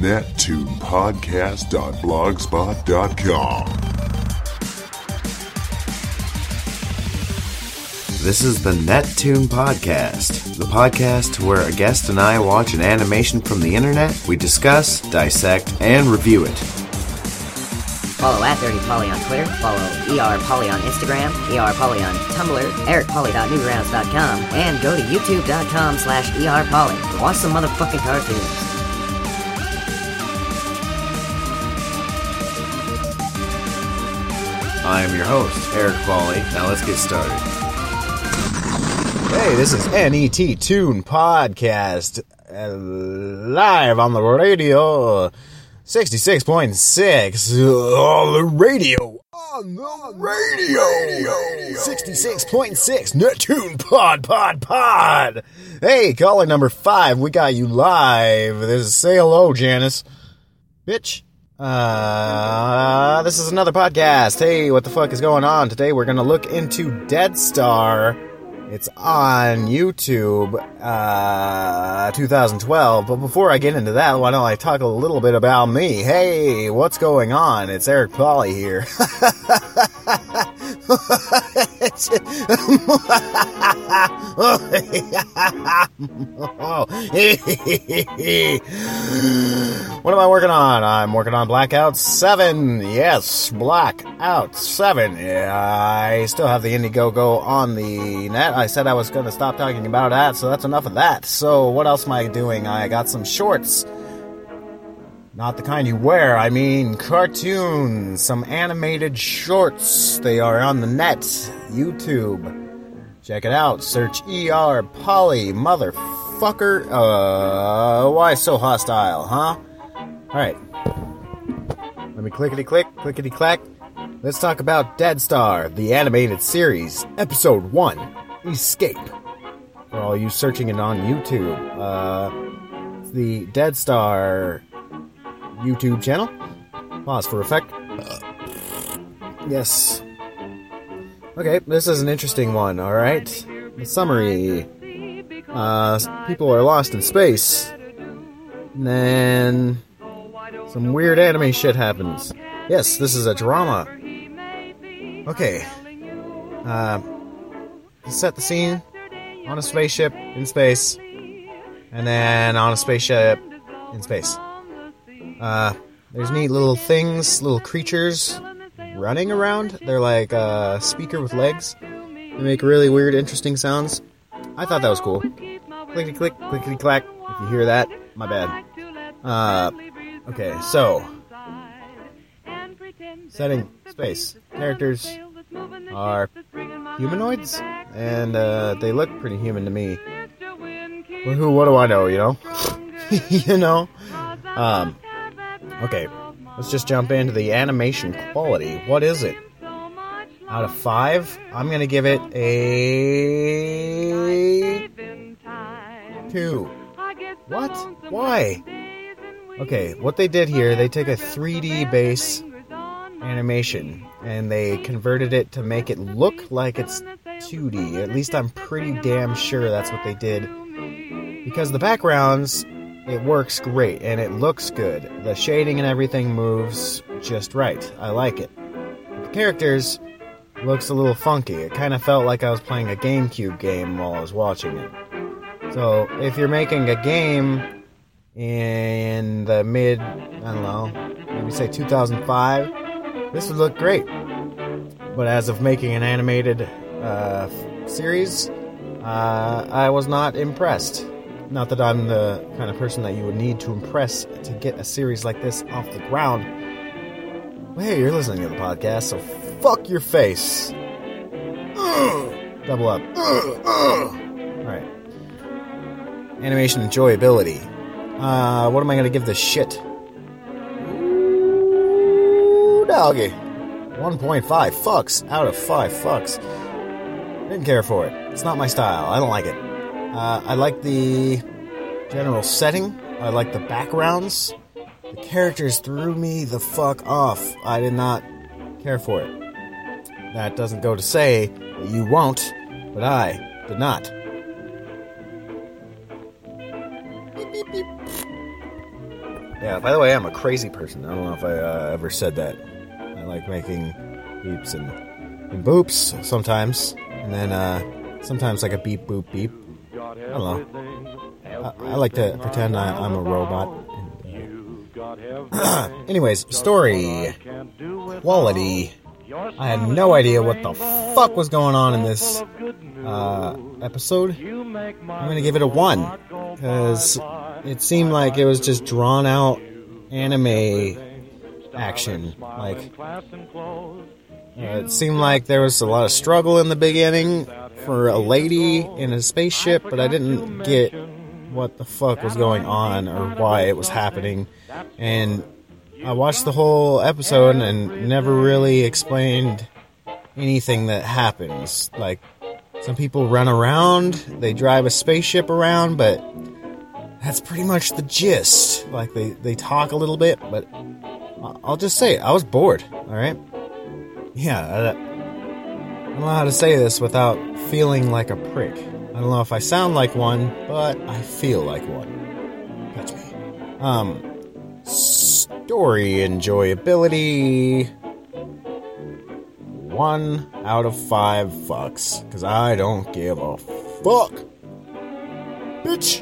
nettoonpodcast.blogspot.com. This is the Net Toon Podcast, the podcast where a guest and I watch an animation from the internet, we discuss, dissect, and review it. Follow at Dirty Polly on Twitter. Follow ER Polley on Instagram, ER Polley on Tumblr, ericpolley.newgrounds.com, and go to youtube.com slash ER Polley. Watch some motherfucking cartoons. I am your host, Eric Polley. Now let's get started. Hey, this is Net Toon Podcast, uh, live on the radio, 66.6, on the radio, on the radio, 66.6, Neptune Pod, Pod, Pod. Hey, caller number five, we got you live. This is say hello, Janice. Bitch. Uh, this is another podcast. Hey, what the fuck is going on? Today we're gonna look into Dead Star. It's on YouTube, uh, 2012. But before I get into that, why don't I talk a little bit about me? Hey, what's going on? It's Eric Polley here. what am I working on? I'm working on Blackout 7. Yes, Blackout 7. Yeah, I still have the Indiegogo on the net. I said I was going to stop talking about that, so that's enough of that. So, what else am I doing? I got some shorts. Not the kind you wear, I mean cartoons, some animated shorts. They are on the net, YouTube. Check it out. Search ER Polley motherfucker. Uh, why so hostile, huh? Alright. Let me clickety click, clickety clack. Let's talk about Dead Star, the animated series, episode 1 Escape. For all you searching it on YouTube, uh, the Dead Star YouTube channel. Pause for effect. Yes. Okay, this is an interesting one, alright? The summary. Uh, people are lost in space. And then some weird anime shit happens. Yes, this is a drama. Okay. Uh, set the scene on a spaceship in space, and then on a spaceship in space. Uh, there's neat little things, little creatures running around. They're like a uh, speaker with legs. They make really weird, interesting sounds. I thought that was cool. Clickety click, clickety clack. If you hear that, my bad. Uh, okay, so setting space characters are humanoids, and uh, they look pretty human to me. Well, who? What do I know? You know, you know. Um, okay, let's just jump into the animation quality. What is it? Out of five, I'm gonna give it a two. What? Why? Okay, what they did here, they took a 3D base animation and they converted it to make it look like it's 2D. At least I'm pretty damn sure that's what they did. Because the backgrounds, it works great and it looks good. The shading and everything moves just right. I like it. The characters looks a little funky. It kind of felt like I was playing a GameCube game while I was watching it. So, if you're making a game in the mid, I don't know, maybe say 2005, this would look great. But as of making an animated uh, series, uh, I was not impressed. Not that I'm the kind of person that you would need to impress to get a series like this off the ground. Hey, you're listening to the podcast, so fuck your face. Double up. Alright. Animation enjoyability. Uh, what am I gonna give this shit? Ooh, doggy. 1.5 fucks out of 5 fucks. Didn't care for it. It's not my style. I don't like it. Uh, I like the general setting. I like the backgrounds. The characters threw me the fuck off. I did not care for it. That doesn't go to say that you won't, but I did not. Yeah, by the way, I'm a crazy person. I don't know if I uh, ever said that. I like making beeps and, and boops sometimes. And then uh, sometimes like a beep, boop, beep. I don't know. I, I like to pretend I, I'm a robot. And, uh, anyways, story. Quality. I had no idea what the fuck was going on in this uh, episode. I'm gonna give it a one because it seemed like it was just drawn out anime action. Like uh, it seemed like there was a lot of struggle in the beginning for a lady in a spaceship, but I didn't get what the fuck was going on or why it was happening. And I watched the whole episode and never really explained anything that happens. Like, some people run around, they drive a spaceship around, but that's pretty much the gist. Like, they, they talk a little bit, but I'll just say it. I was bored, alright? Yeah, I, I don't know how to say this without feeling like a prick. I don't know if I sound like one, but I feel like one. That's me. Um, story enjoyability. One out of five fucks. Because I don't give a fuck. Bitch!